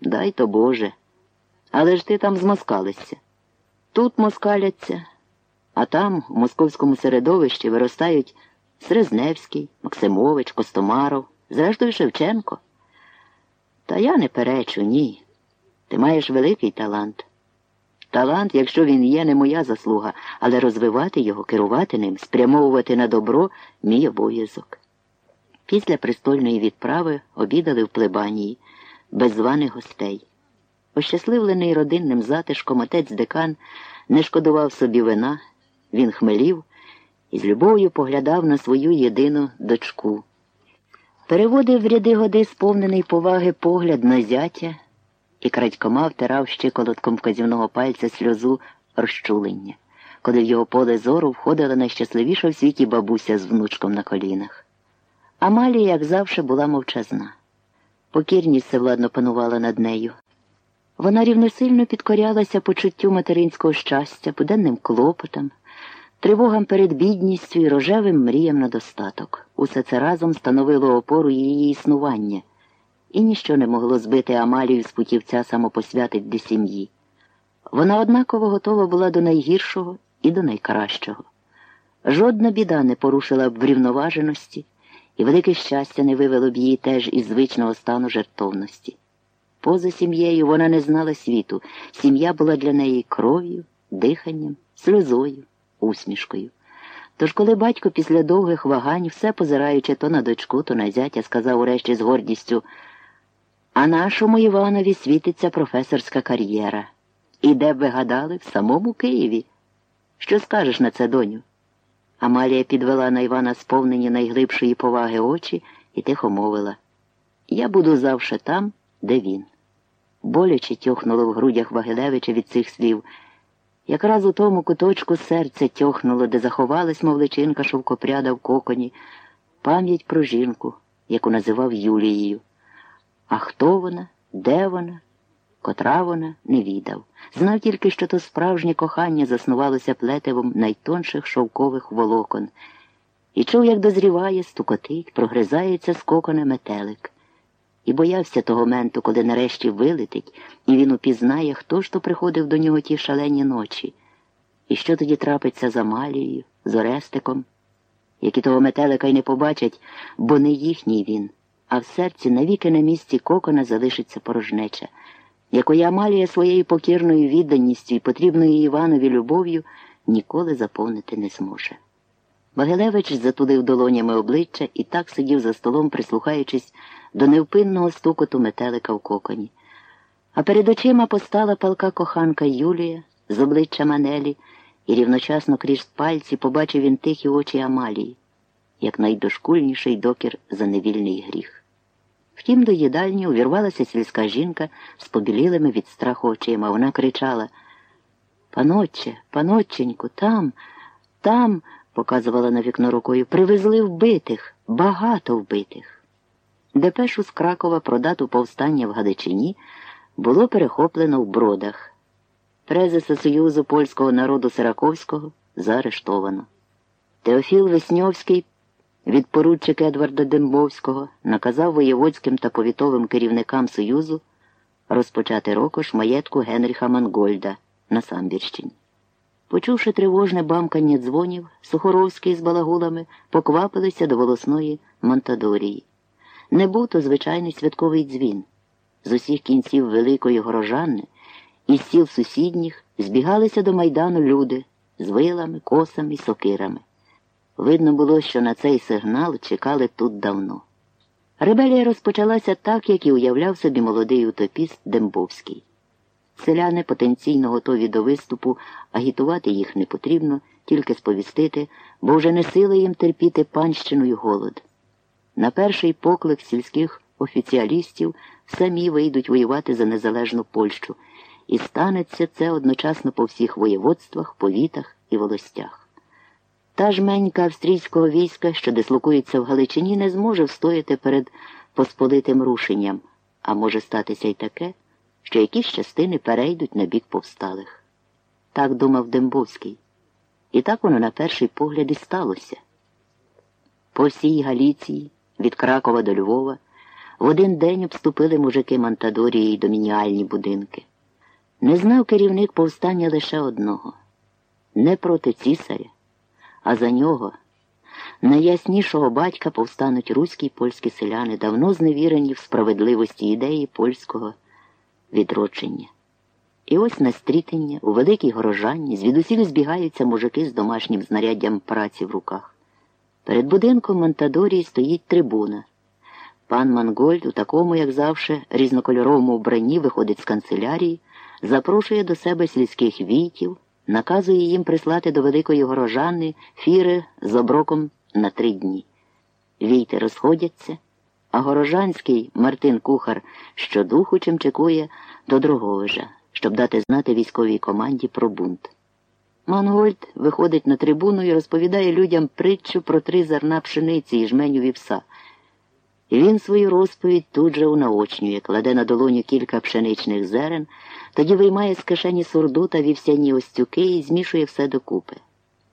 Дай то Боже. Але ж ти там змоскалишся. Тут москаляться, а там, в московському середовищі, виростають Срезневський, Максимович, Костомаров, зрештою Шевченко. Та я не перечу, ні. Ти маєш великий талант. Талант, якщо він є, не моя заслуга, але розвивати його, керувати ним, спрямовувати на добро мій обов'язок. Після престольної відправи обідали в плебанії, без званих гостей. Ощасливлений родинним затишком отець декан не шкодував собі вина, він хмелів і з любов'ю поглядав на свою єдину дочку. Переводив в ряди годи сповнений поваги погляд на зятя і крадькома втирав щиколотком вказівного пальця сльозу розчулення, коли в його поле зору входила найщасливіша в світі бабуся з внучком на колінах. Амалія, як завжди, була мовчазна. Покірність всевладно панувала над нею. Вона рівносильно підкорялася почуттю материнського щастя, буденним клопотам, тривогам перед бідністю і рожевим мріям на достаток. Усе це разом становило опору її існування, і ніщо не могло збити Амалію з путівця самопосвятить для сім'ї. Вона однаково готова була до найгіршого і до найкращого. Жодна біда не порушила б врівноваженості, і велике щастя не вивело б її теж із звичного стану жертовності. Поза сім'єю вона не знала світу. Сім'я була для неї кров'ю, диханням, сльозою, усмішкою. Тож, коли батько після довгих вагань, все позираючи то на дочку, то на зятя, сказав урешті з гордістю, а нашому Іванові світиться професорська кар'єра. І де б ви гадали, в самому Києві. Що скажеш на це, доню? Амалія підвела на Івана сповнені найглибшої поваги очі і тихо мовила Я буду завше там, де він. Боляче тьохнуло в грудях Вагилевича від цих слів. Якраз у тому куточку серце тьохнуло, де заховалась, мов личинка шовкопряда в коконі, пам'ять про жінку, яку називав Юлією. А хто вона, де вона, котра вона не відав. Знав тільки, що то справжнє кохання заснувалося плетивом найтонших шовкових волокон, і чув, як дозріває, стукотить, прогризається з кокона метелик. І боявся того менту, коли нарешті вилетить, і він упізнає, хто ж то приходив до нього ті шалені ночі, і що тоді трапиться з Амалією, з Орестиком, які того метелика й не побачать, бо не їхній він, а в серці навіки на місці кокона залишиться порожнеча, якої Амалія своєю покірною відданістю і потрібною Іванові любов'ю ніколи заповнити не зможе. Вагилевич затулив долонями обличчя і так сидів за столом, прислухаючись до невпинного стукоту метелика в коконі. А перед очима постала палка коханка Юлія з обличчя Манелі, і рівночасно крізь пальці побачив він тихі очі Амалії, як найдошкульніший докір за невільний гріх. Втім, до їдальні увірвалася сільська жінка з побілілими від страху очима. Вона кричала Панотче, панотченьку, там, там, показувала на вікно рукою, привезли вбитих, багато вбитих. Депешу з Кракова про дату повстання в Гадичині було перехоплено в бродах. Презеса Союзу польського народу Сираковського заарештовано. Теофіл Весньовський від поручика Едварда Дембовського наказав воєводським та повітовим керівникам Союзу розпочати рокош маєтку Генріха Мангольда на Самбірщині. Почувши тривожне бамкання дзвонів, Сухоровський з балагулами поквапилися до волосної Монтадорії. Не був то звичайний святковий дзвін. З усіх кінців великої горожани і сіл сусідніх збігалися до майдану люди з вилами, косами і сокирами. Видно було, що на цей сигнал чекали тут давно. Ребелія розпочалася так, як і уявляв собі молодий утопіст Дембовський. Селяни потенційно готові до виступу, агітувати їх не потрібно, тільки сповістити, бо вже не сила їм терпіти панщину й голод. На перший поклик сільських офіціалістів самі вийдуть воювати за незалежну Польщу, і станеться це одночасно по всіх воєводствах, повітах і волостях. Та ж менька австрійського війська, що дислокується в Галичині, не зможе встояти перед посполитим рушенням, а може статися й таке, що якісь частини перейдуть на бік повсталих. Так думав Дембовський. І так воно на перший погляд і сталося. По всій Галіції, від Кракова до Львова, В один день обступили мужики Монтадорії й домініальні будинки. Не знав керівник повстання лише одного не проти цісаря, а за нього. Найяснішого батька повстануть руські й польські селяни, давно зневірені в справедливості ідеї польського відродження. І ось на стрітення, у великій горожанні, звідусіль збігаються мужики з домашнім знаряддям праці в руках. Перед будинком Монтадорії стоїть трибуна. Пан Мангольд, у такому, як завше, різнокольоровому вбранні виходить з канцелярії, запрошує до себе сільських війтів, наказує їм прислати до Великої Горожани фіри з оброком на три дні. Війти розходяться, а горожанський Мартин Кухар щодуху чимчикує до Дроговижа, щоб дати знати військовій команді про бунт. Мангольд виходить на трибуну і розповідає людям притчу про три зерна пшениці і жменю вівса. Він свою розповідь тут же унаочнює, кладе на долоню кілька пшеничних зерен, тоді виймає з кишені сурду та вівсяні остюки і змішує все докупи.